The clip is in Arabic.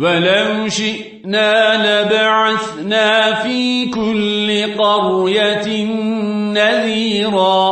ولو شئنا لبعثنا في كل قرية نذيرا.